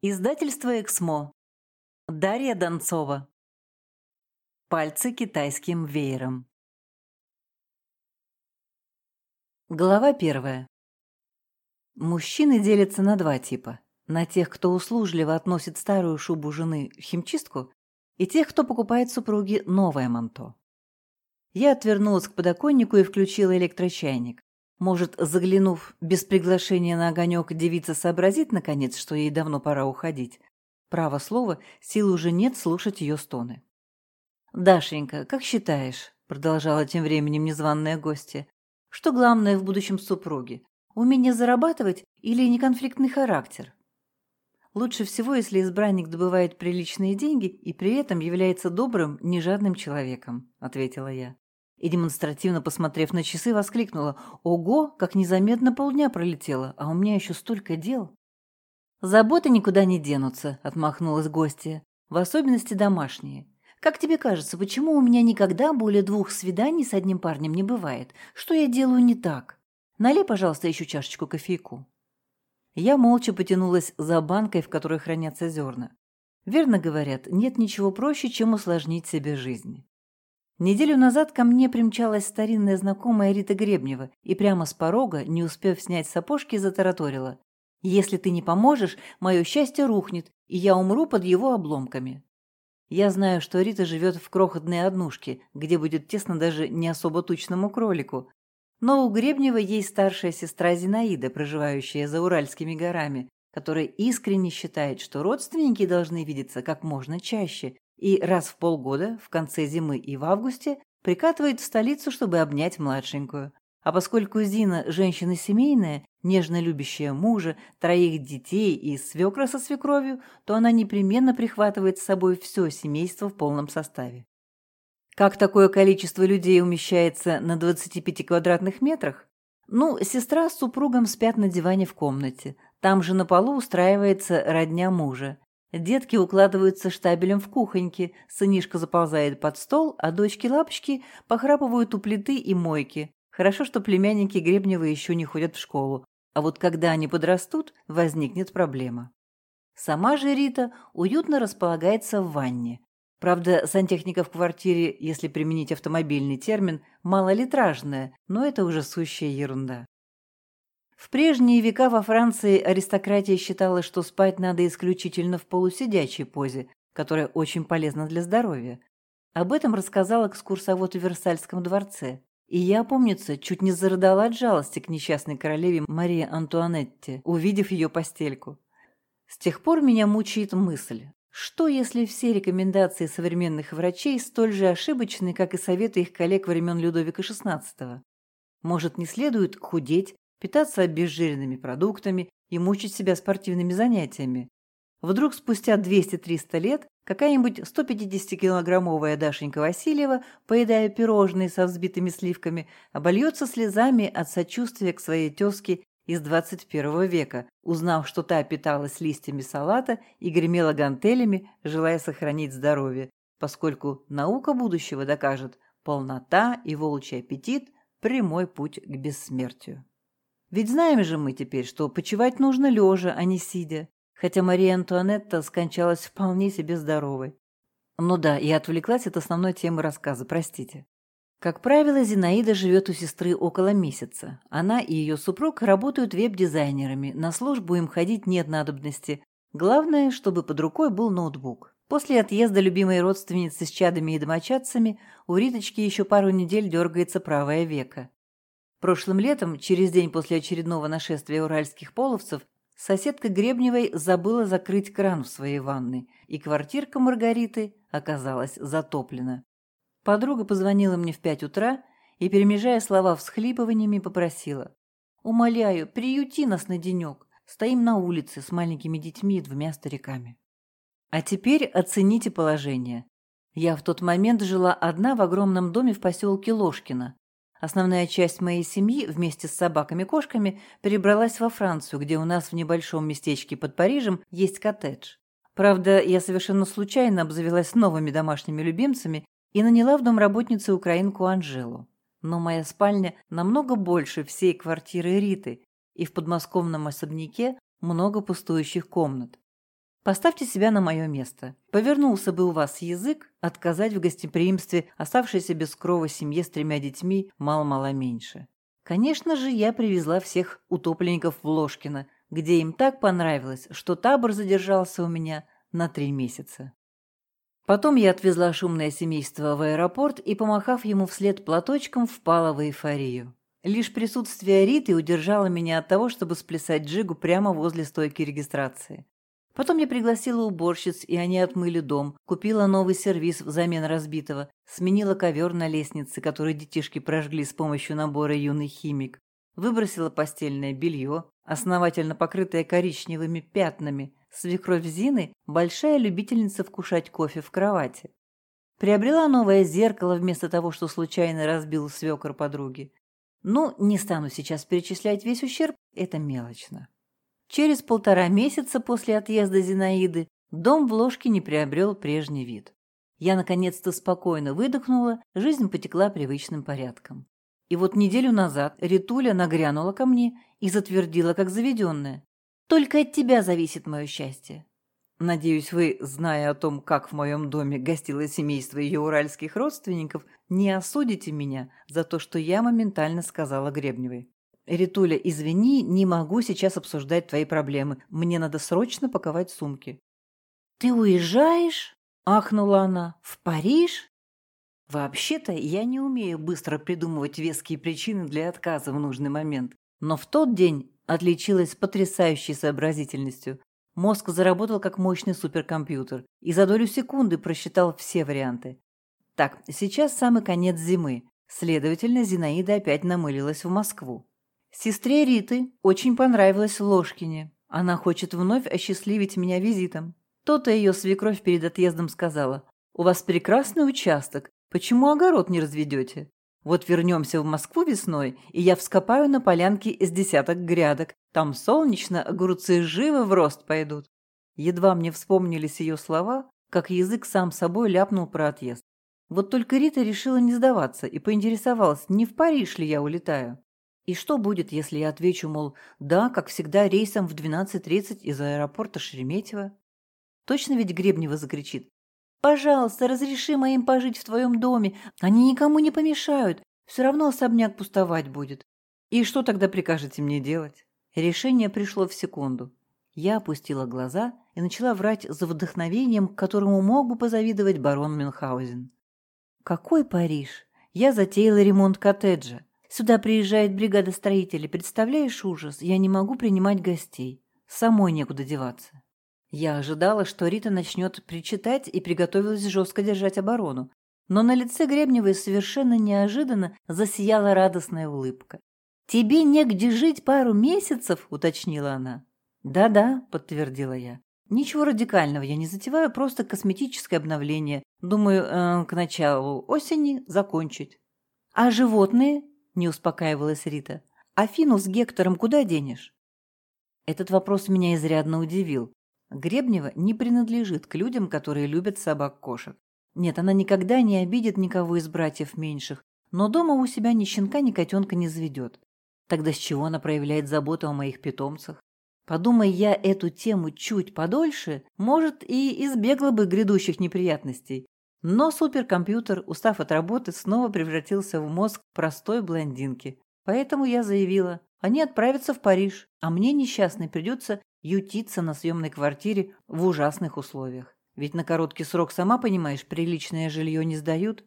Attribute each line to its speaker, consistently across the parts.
Speaker 1: Издательство «Эксмо». Дарья Донцова. Пальцы китайским веером. Глава первая. Мужчины делятся на два типа. На тех, кто услужливо относит старую шубу жены в химчистку, и тех, кто покупает супруге новое манто. Я отвернулась к подоконнику и включила электрочайник. Может, заглянув без приглашения на огонек, девица сообразит, наконец, что ей давно пора уходить. Право слово, сил уже нет слушать ее стоны. «Дашенька, как считаешь?» — продолжала тем временем незваная гостья. «Что главное в будущем супруге? Умение зарабатывать или неконфликтный характер?» Лучше всего, если избранник добывает приличные деньги и при этом является добрым, нежадным человеком, — ответила я и, демонстративно посмотрев на часы, воскликнула «Ого, как незаметно полдня пролетело, а у меня еще столько дел!» «Заботы никуда не денутся», — отмахнулась гостья, «в особенности домашние. Как тебе кажется, почему у меня никогда более двух свиданий с одним парнем не бывает? Что я делаю не так? Налей, пожалуйста, еще чашечку кофейку». Я молча потянулась за банкой, в которой хранятся зерна. Верно говорят, нет ничего проще, чем усложнить себе жизнь. Неделю назад ко мне примчалась старинная знакомая Рита Гребнева и прямо с порога, не успев снять сапожки, затараторила. «Если ты не поможешь, мое счастье рухнет, и я умру под его обломками». Я знаю, что Рита живет в крохотной однушке, где будет тесно даже не особо тучному кролику. Но у Гребнева есть старшая сестра Зинаида, проживающая за Уральскими горами, которая искренне считает, что родственники должны видеться как можно чаще, и раз в полгода, в конце зимы и в августе, прикатывает в столицу, чтобы обнять младшенькую. А поскольку Зина – женщина семейная, нежно любящая мужа, троих детей и свекра со свекровью, то она непременно прихватывает с собой все семейство в полном составе. Как такое количество людей умещается на 25 квадратных метрах? Ну, сестра с супругом спят на диване в комнате. Там же на полу устраивается родня мужа. Детки укладываются штабелем в кухоньке, сынишка заползает под стол, а дочки-лапочки похрапывают у плиты и мойки. Хорошо, что племянники Гребнева еще не ходят в школу, а вот когда они подрастут, возникнет проблема. Сама же Рита уютно располагается в ванне. Правда, сантехника в квартире, если применить автомобильный термин, малолитражная, но это уже сущая ерунда. В прежние века во Франции аристократия считала, что спать надо исключительно в полусидячей позе, которая очень полезна для здоровья. Об этом рассказал экскурсовод в Версальском дворце. И я, помнится, чуть не зарыдала от жалости к несчастной королеве Марии Антуанетте, увидев ее постельку. С тех пор меня мучает мысль, что если все рекомендации современных врачей столь же ошибочны, как и советы их коллег времен Людовика XVI? Может, не следует худеть, питаться обезжиренными продуктами и мучить себя спортивными занятиями. Вдруг спустя 200-300 лет какая-нибудь 150-килограммовая Дашенька Васильева, поедая пирожные со взбитыми сливками, обольется слезами от сочувствия к своей тезке из 21 века, узнав, что та питалась листьями салата и гремела гантелями, желая сохранить здоровье, поскольку наука будущего докажет, полнота и волчий аппетит – прямой путь к бессмертию. Ведь знаем же мы теперь, что почивать нужно лежа, а не сидя, хотя Мария Антуанетта скончалась вполне себе здоровой. Ну да, я отвлеклась от основной темы рассказа, простите. Как правило, Зинаида живет у сестры около месяца. Она и ее супруг работают веб-дизайнерами, на службу им ходить нет надобности. Главное, чтобы под рукой был ноутбук. После отъезда любимой родственницы с чадами и домочадцами у Риточки еще пару недель дергается правое веко. Прошлым летом, через день после очередного нашествия уральских половцев, соседка Гребневой забыла закрыть кран в своей ванной, и квартирка Маргариты оказалась затоплена. Подруга позвонила мне в пять утра и, перемежая слова всхлипываниями, попросила. «Умоляю, приюти нас на денек. Стоим на улице с маленькими детьми и двумя стариками». А теперь оцените положение. Я в тот момент жила одна в огромном доме в поселке Ложкино, Основная часть моей семьи вместе с собаками-кошками перебралась во Францию, где у нас в небольшом местечке под Парижем есть коттедж. Правда, я совершенно случайно обзавелась новыми домашними любимцами и наняла в домработницу украинку Анжелу. Но моя спальня намного больше всей квартиры Риты, и в подмосковном особняке много пустующих комнат. Поставьте себя на мое место. Повернулся бы у вас язык отказать в гостеприимстве оставшейся без крова семье с тремя детьми мало-мало меньше. Конечно же, я привезла всех утопленников в Ложкино, где им так понравилось, что табор задержался у меня на три месяца. Потом я отвезла шумное семейство в аэропорт и, помахав ему вслед платочком, впала в эйфорию. Лишь присутствие Риты удержало меня от того, чтобы сплясать джигу прямо возле стойки регистрации. Потом я пригласила уборщиц, и они отмыли дом, купила новый сервиз взамен разбитого, сменила ковер на лестнице, который детишки прожгли с помощью набора «Юный химик», выбросила постельное белье, основательно покрытое коричневыми пятнами. Свекровь Зины – большая любительница вкушать кофе в кровати. Приобрела новое зеркало вместо того, что случайно разбил свекор подруги. Ну, не стану сейчас перечислять весь ущерб, это мелочно. Через полтора месяца после отъезда Зинаиды дом в ложке не приобрел прежний вид. Я наконец-то спокойно выдохнула, жизнь потекла привычным порядком. И вот неделю назад Ритуля нагрянула ко мне и затвердила, как заведенная. «Только от тебя зависит мое счастье». Надеюсь, вы, зная о том, как в моем доме гостило семейство ее уральских родственников, не осудите меня за то, что я моментально сказала Гребневой. «Ритуля, извини, не могу сейчас обсуждать твои проблемы. Мне надо срочно паковать сумки».
Speaker 2: «Ты уезжаешь?» – ахнула она. «В Париж?»
Speaker 1: Вообще-то я не умею быстро придумывать веские причины для отказа в нужный момент. Но в тот день отличилась потрясающей сообразительностью. Мозг заработал как мощный суперкомпьютер и за долю секунды просчитал все варианты. Так, сейчас самый конец зимы. Следовательно, Зинаида опять намылилась в Москву. Сестре Риты очень понравилось Ложкине. Она хочет вновь осчастливить меня визитом. То-то ее свекровь перед отъездом сказала. «У вас прекрасный участок. Почему огород не разведете? Вот вернемся в Москву весной, и я вскопаю на полянке из десяток грядок. Там солнечно, огурцы живо в рост пойдут». Едва мне вспомнились ее слова, как язык сам собой ляпнул про отъезд. Вот только Рита решила не сдаваться и поинтересовалась, не в Париж ли я улетаю. И что будет, если я отвечу, мол, да, как всегда, рейсом в 12.30 из аэропорта Шереметьево? Точно ведь Гребнева закричит. «Пожалуйста, разреши моим пожить в твоем доме. Они никому не помешают. Все равно особняк пустовать будет». И что тогда прикажете мне делать? Решение пришло в секунду. Я опустила глаза и начала врать за вдохновением, которому мог бы позавидовать барон Мюнхгаузен. «Какой Париж? Я затеяла ремонт коттеджа. Сюда приезжает бригада строителей. Представляешь ужас? Я не могу принимать гостей. Самой некуда деваться. Я ожидала, что Рита начнет причитать и приготовилась жестко держать оборону. Но на лице Гребневой совершенно неожиданно засияла радостная улыбка. «Тебе негде жить пару месяцев?» – уточнила она. «Да-да», – подтвердила я. «Ничего радикального я не затеваю, просто косметическое обновление. Думаю, э, к началу осени закончить». «А животные?» Не успокаивалась Рита. «Афину с Гектором куда денешь?» Этот вопрос меня изрядно удивил. Гребнева не принадлежит к людям, которые любят собак-кошек. Нет, она никогда не обидит никого из братьев меньших, но дома у себя ни щенка, ни котенка не заведет. Тогда с чего она проявляет заботу о моих питомцах? Подумай я эту тему чуть подольше, может, и избегла бы грядущих неприятностей. Но суперкомпьютер, устав от работы, снова превратился в мозг простой блондинки. Поэтому я заявила, они отправятся в Париж, а мне, несчастной, придется ютиться на съемной квартире в ужасных условиях. Ведь на короткий срок, сама понимаешь, приличное жилье не сдают.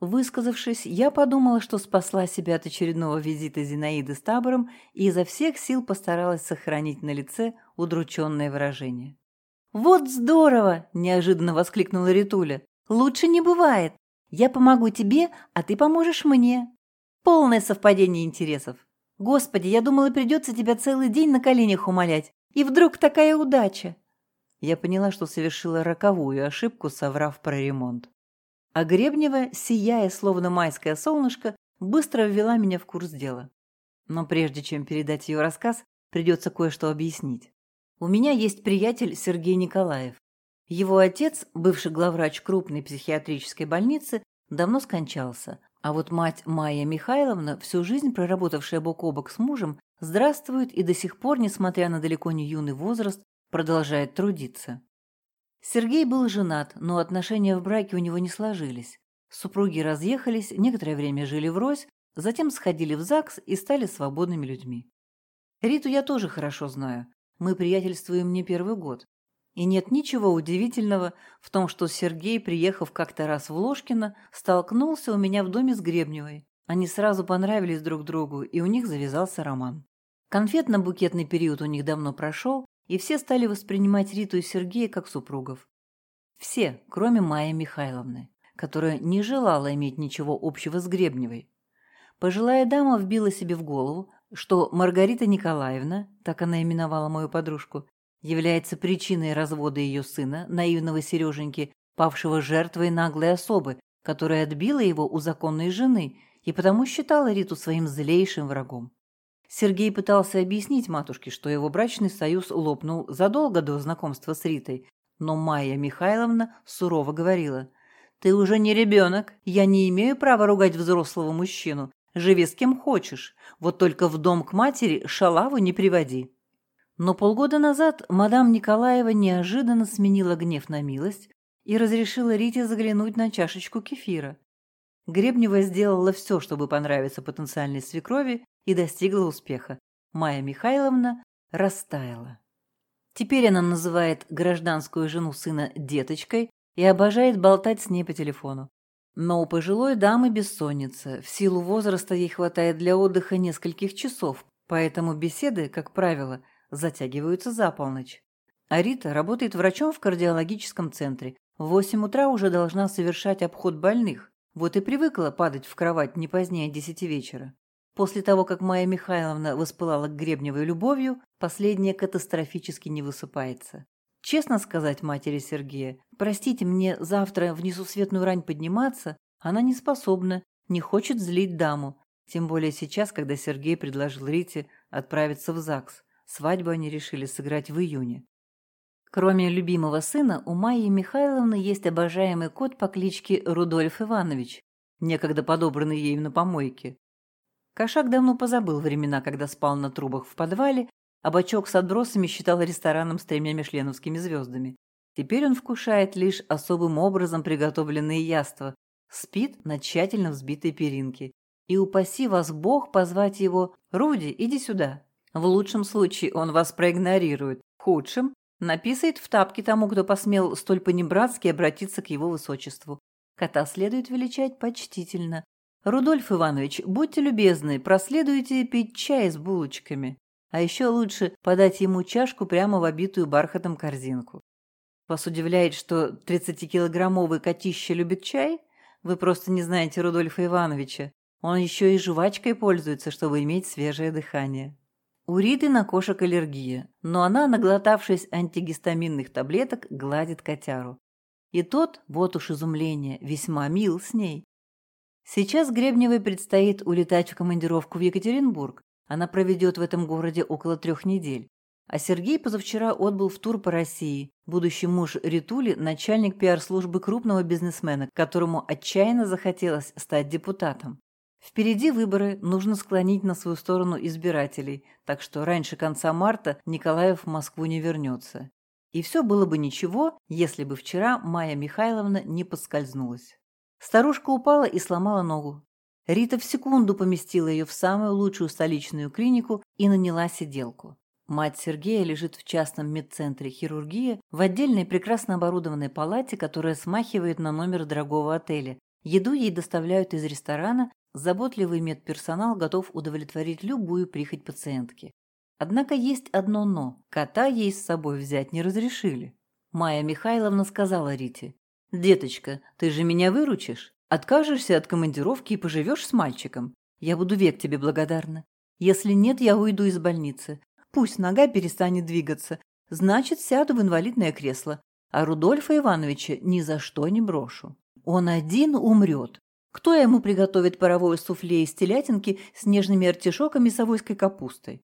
Speaker 1: Высказавшись, я подумала, что спасла себя от очередного визита Зинаиды с табором и изо всех сил постаралась сохранить на лице удрученное выражение. «Вот здорово!» – неожиданно воскликнула Ритуля. Лучше не бывает. Я помогу тебе, а ты поможешь мне. Полное совпадение интересов. Господи, я думала, придется тебя целый день на коленях умолять. И вдруг такая удача. Я поняла, что совершила роковую ошибку, соврав про ремонт. А Гребнева, сияя, словно майское солнышко, быстро ввела меня в курс дела. Но прежде чем передать ее рассказ, придется кое-что объяснить. У меня есть приятель Сергей Николаев. Его отец, бывший главврач крупной психиатрической больницы, давно скончался, а вот мать Майя Михайловна, всю жизнь проработавшая бок о бок с мужем, здравствует и до сих пор, несмотря на далеко не юный возраст, продолжает трудиться. Сергей был женат, но отношения в браке у него не сложились. Супруги разъехались, некоторое время жили врозь, затем сходили в ЗАГС и стали свободными людьми. Риту я тоже хорошо знаю. Мы приятельствуем не первый год. И нет ничего удивительного в том, что Сергей, приехав как-то раз в Ложкино, столкнулся у меня в доме с Гребневой. Они сразу понравились друг другу, и у них завязался роман. Конфетно-букетный период у них давно прошел, и все стали воспринимать Риту и Сергея как супругов. Все, кроме Майи Михайловны, которая не желала иметь ничего общего с Гребневой. Пожилая дама вбила себе в голову, что Маргарита Николаевна, так она именовала мою подружку, является причиной развода ее сына, наивного Сереженьки, павшего жертвой наглой особы, которая отбила его у законной жены и потому считала Риту своим злейшим врагом. Сергей пытался объяснить матушке, что его брачный союз лопнул задолго до знакомства с Ритой, но Майя Михайловна сурово говорила, «Ты уже не ребенок, я не имею права ругать взрослого мужчину, живи с кем хочешь, вот только в дом к матери шалаву не приводи». Но полгода назад мадам Николаева неожиданно сменила гнев на милость и разрешила Рите заглянуть на чашечку кефира. Гребнева сделала все, чтобы понравиться потенциальной свекрови, и достигла успеха. Майя Михайловна растаяла. Теперь она называет гражданскую жену сына деточкой и обожает болтать с ней по телефону. Но у пожилой дамы бессонница. В силу возраста ей хватает для отдыха нескольких часов, поэтому беседы, как правило, затягиваются за полночь. А Рита работает врачом в кардиологическом центре. В восемь утра уже должна совершать обход больных. Вот и привыкла падать в кровать не позднее десяти вечера. После того, как Майя Михайловна воспылала к Гребневой любовью, последняя катастрофически не высыпается. Честно сказать матери Сергея, простите, мне завтра в несусветную рань подниматься, она не способна, не хочет злить даму. Тем более сейчас, когда Сергей предложил Рите отправиться в ЗАГС. Свадьбу они решили сыграть в июне. Кроме любимого сына, у Майи Михайловны есть обожаемый кот по кличке Рудольф Иванович, некогда подобранный ею на помойке. Кошак давно позабыл времена, когда спал на трубах в подвале, а бачок с отбросами считал рестораном с тремя мишленовскими звездами. Теперь он вкушает лишь особым образом приготовленные яства, спит на тщательно взбитой перинке. И упаси вас Бог позвать его «Руди, иди сюда». В лучшем случае он вас проигнорирует, в худшем написает в тапке тому, кто посмел столь понебратски обратиться к его высочеству. Кота следует величать почтительно. «Рудольф Иванович, будьте любезны, проследуйте пить чай с булочками. А еще лучше подать ему чашку прямо в обитую бархатом корзинку. Вас удивляет, что 30-килограммовый котище любит чай? Вы просто не знаете Рудольфа Ивановича. Он еще и жвачкой пользуется, чтобы иметь свежее дыхание. У Риты на кошек аллергия, но она, наглотавшись антигистаминных таблеток, гладит котяру. И тот, вот уж изумление, весьма мил с ней. Сейчас Гребневой предстоит улетать в командировку в Екатеринбург. Она проведет в этом городе около трех недель. А Сергей позавчера отбыл в тур по России. Будущий муж Ритули – начальник пиар-службы крупного бизнесмена, которому отчаянно захотелось стать депутатом. Впереди выборы, нужно склонить на свою сторону избирателей, так что раньше конца марта Николаев в Москву не вернется. И все было бы ничего, если бы вчера Майя Михайловна не поскользнулась. Старушка упала и сломала ногу. Рита в секунду поместила ее в самую лучшую столичную клинику и наняла сиделку. Мать Сергея лежит в частном медцентре хирургии в отдельной прекрасно оборудованной палате, которая смахивает на номер дорогого отеля. Еду ей доставляют из ресторана, Заботливый медперсонал готов удовлетворить любую прихоть пациентки. Однако есть одно «но». Кота ей с собой взять не разрешили. Майя Михайловна сказала Рите. «Деточка, ты же меня выручишь? Откажешься от командировки и поживешь с мальчиком? Я буду век тебе благодарна. Если нет, я уйду из больницы. Пусть нога перестанет двигаться. Значит, сяду в инвалидное кресло. А Рудольфа Ивановича ни за что не брошу. Он один умрет, кто ему приготовит паровое суфле из телятинки с нежными артишоками и совойской капустой?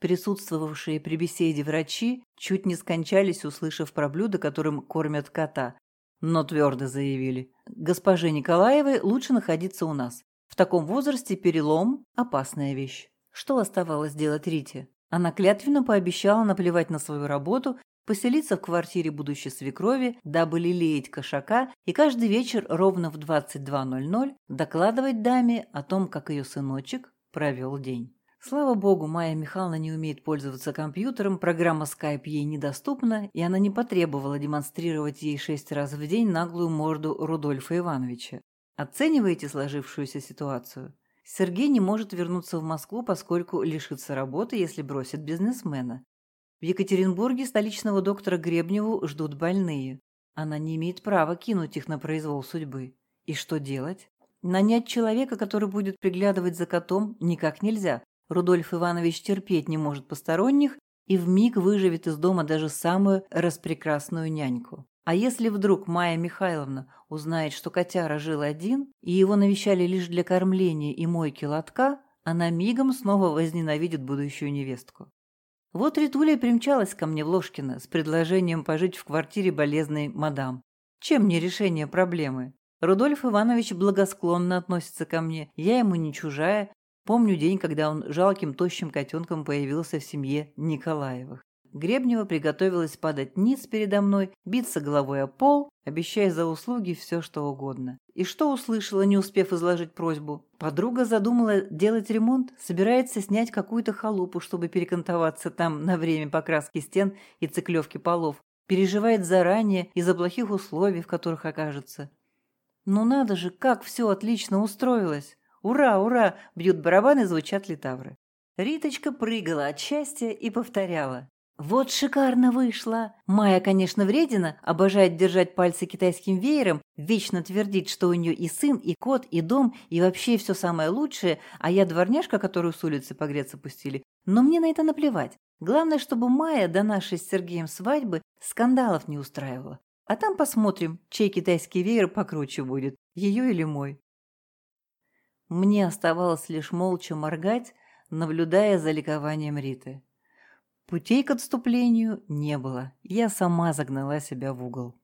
Speaker 1: Присутствовавшие при беседе врачи чуть не скончались, услышав про блюдо, которым кормят кота, но твердо заявили, госпоже Николаевой лучше находиться у нас. В таком возрасте перелом – опасная вещь. Что оставалось делать Рите? Она клятвенно пообещала наплевать на свою работу, поселиться в квартире будущей свекрови, дабы лелеять кошака и каждый вечер ровно в 22.00 докладывать даме о том, как ее сыночек провел день. Слава богу, Майя Михайловна не умеет пользоваться компьютером, программа Skype ей недоступна, и она не потребовала демонстрировать ей шесть раз в день наглую морду Рудольфа Ивановича. Оцениваете сложившуюся ситуацию? Сергей не может вернуться в Москву, поскольку лишится работы, если бросит бизнесмена. В Екатеринбурге столичного доктора Гребневу ждут больные. Она не имеет права кинуть их на произвол судьбы. И что делать? Нанять человека, который будет приглядывать за котом, никак нельзя. Рудольф Иванович терпеть не может посторонних и вмиг выживет из дома даже самую распрекрасную няньку. А если вдруг Майя Михайловна узнает, что котяра жил один, и его навещали лишь для кормления и мойки лотка, она мигом снова возненавидит будущую невестку. Вот Ритуля примчалась ко мне в Ложкино с предложением пожить в квартире болезной мадам. Чем не решение проблемы? Рудольф Иванович благосклонно относится ко мне, я ему не чужая, Помню день, когда он жалким тощим котенком появился в семье Николаевых. Гребнева приготовилась падать ниц передо мной, биться головой о пол, обещая за услуги все, что угодно. И что услышала, не успев изложить просьбу? Подруга задумала делать ремонт, собирается снять какую-то халупу, чтобы перекантоваться там на время покраски стен и циклевки полов. Переживает заранее из-за плохих условий, в которых окажется. Ну надо же, как все отлично устроилось! «Ура, ура!» – бьют барабаны, звучат литавры. Риточка прыгала от счастья и повторяла. «Вот шикарно вышло!» Майя, конечно, вредина, обожает держать пальцы китайским веером, вечно твердит, что у нее и сын, и кот, и дом, и вообще все самое лучшее, а я дворняжка, которую с улицы погреться пустили. Но мне на это наплевать. Главное, чтобы Майя до нашей с Сергеем свадьбы скандалов не устраивала. А там посмотрим, чей китайский веер покруче будет, ее или мой. Мне оставалось лишь молча моргать, наблюдая за ликованием Риты. Путей к отступлению не было, я сама загнала себя в угол.